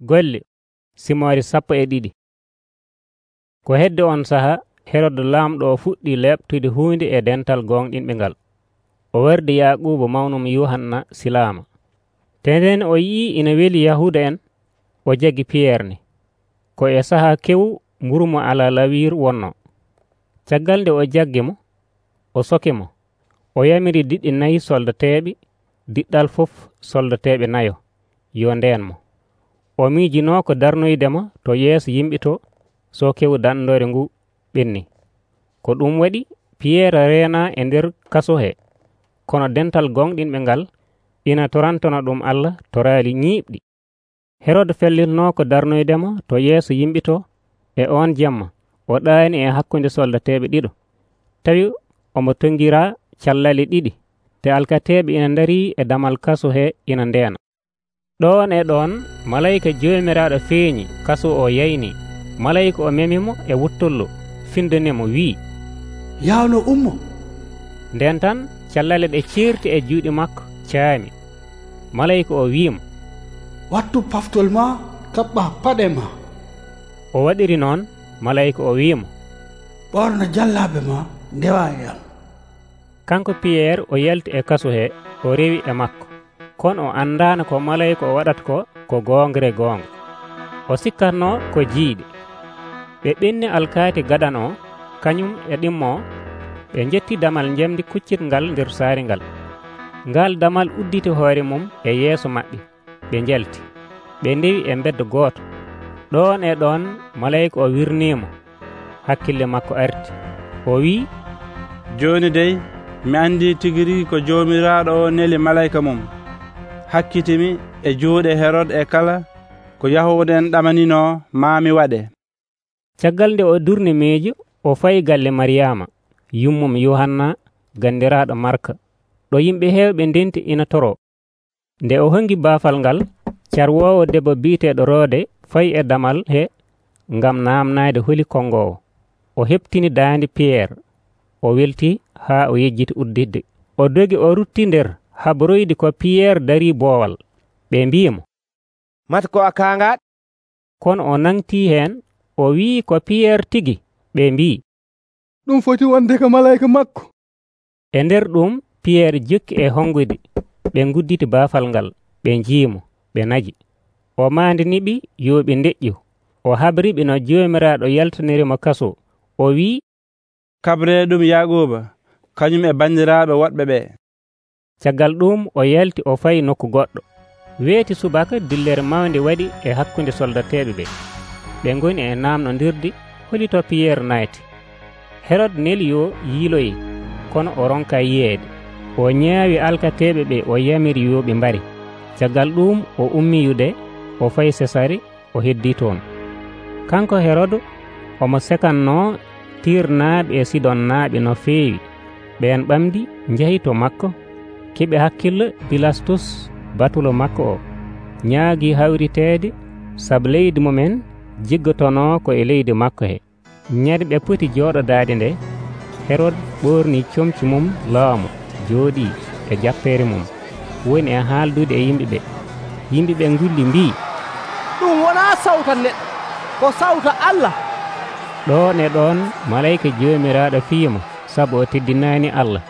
golle simoore sappo e ɗiɗi. Ko hedde on saha herode laamɗo o fuɗɗi leɓtude hunde e dental gonɗinɓe ngal o wardi yaquba mawnum yuhanna silama te nden o yii ina weeli yahuda en o jaggi piyerre ni ko e saaha kewu ala lawir wonno. Caggal nde o jaggi mo o soki mo o yamiri diɗɗi nayi soldateɓe diɗɗal fof soldateɓe nayo yo nden mo. o miijino ko darnoydema to yeeso yimɓe to so kew dandore ngu ɓenni. Ko ɗum waɗi piyerre reena e nder kaso he kono dental gonɗinɓe ngal ina torantana ɗum allah to raali ñiiɓɗi herode fellitno ko darnoydema to yeeso yimɓe to e on jemma. O ɗaani e hakkunde soldateɓe ɗiɗo. Tawi omo tongira callali ɗiɗi te alkateɓe ina dari e damal kaso he ina ndena ɗon e ɗon malayika jomiraɗo feeñi kaso o yayni. Malayika o memimo e wuttollo findanimo wi yawno ummo. Nden tan callale ɗe ceerti e juuɗe makko caami. Malayika o wi'imo. Wattu paftol ma kaɓɓa paɗe ma. O waɗiri noon malayika o wi'imo. Ɓorno jallaɓe ma ndewa e am kanko piyerre o yalti e kaso he o rewi e makko. kono o anndano ko malayika o waɗata ko ko gongre gonga o sikkatno ko jiiɗi. Ɓe ɓenni alkaati gaɗan o kañum e ɗimmo ɓe jetti damal njamdi kuccitngal nder saari ngal. Ngal damal udditi hoore mum e yeeso maɓɓe ɓe njalti ɓe ndewi e mbeddo gooto. Ɗon e ɗon malayika o wirnimo hakkille makko arti. O wi'i joni dey mi andi rigi ko jomiraɗo o neli malayika mum. hakkitimi e juuɗe herod e kala ko yahude en ɗamanino maami waɗe. Caggal nde o durne meejo o fayi galle mariyama yummum yohanna gandiraɗo marka. Ɗo yimɓe hewɓe ndenti ina toro. Nde o hangi baafal ngal carwowo debbo biiteɗo roode fayi e damal he ngam namnade holi kongo o o heptini daandi piyerre o welti ha o yejjiti uddidde. O dogi o rutti nder habroyde ko piyerre dari boowal ɓe mbimo mata ko a kangaɗ kono o nangti hen o wi ko piyerre tigi ɓe mbi ɗum foti wonde ko malayika makko. E nder ɗum piyerre jokki e hongude ɓe gudditi baafal ngal ɓe jiimo ɓe naji o mandiniɓe yo ɓe deƴƴu o habriɓe no jomiraɗo yaltanirimo kaso. O wi kabre ɗum yaquba kañum e bandiraɓe woɗɓe ɓe caggal ɗum o yalti o fayi nokku goɗɗo. Weeti subaka dillere mawde waɗi e hakkude soldateɓe ɓe. Ɓe goni e namdodirde holito piyerre nayti. Herode neli yo yiiloyi kono o ronka yiyeede. O ñaawi alkateɓe ɓe o yamiri yo ɓe mbari. Caggal ɗum o ummiyude o fayi sesari o heddi toon. Kanko herode omo sekanno tirnaaɓe e sidonnaaɓe no feewi. Ɓen ɓamdi njahi to makko keɓe hakkille pilastus batulo makko o. Ñaagi hawriteede sabu leydi mumen jiggotono ko e leydi makko he. Ñande ɓe poti jooɗodaade nde herode ɓorni comci mum laamu jooɗi e jappere mum. Woni e haaldude e yimɓe ɓe. Yimɓe ɓe ngulli mbi ɗum wona sawta neɗɗo ko sawta allah. Ɗon e ɗon malayka joomiraɗo fiyimo sabu o teddinani allah.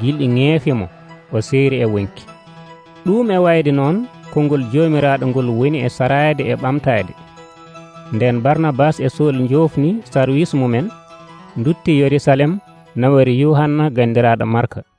Gilɗi ŋeefimo o seeri e wonki. Ɗum e wayde noon konngol joomiraaɗo ngol woni e saraade e ɓamtaade. Nden barnabas e sohl joofni sarwis mumen dutti yerusalem nawori yuhanna gandiraɗo marka.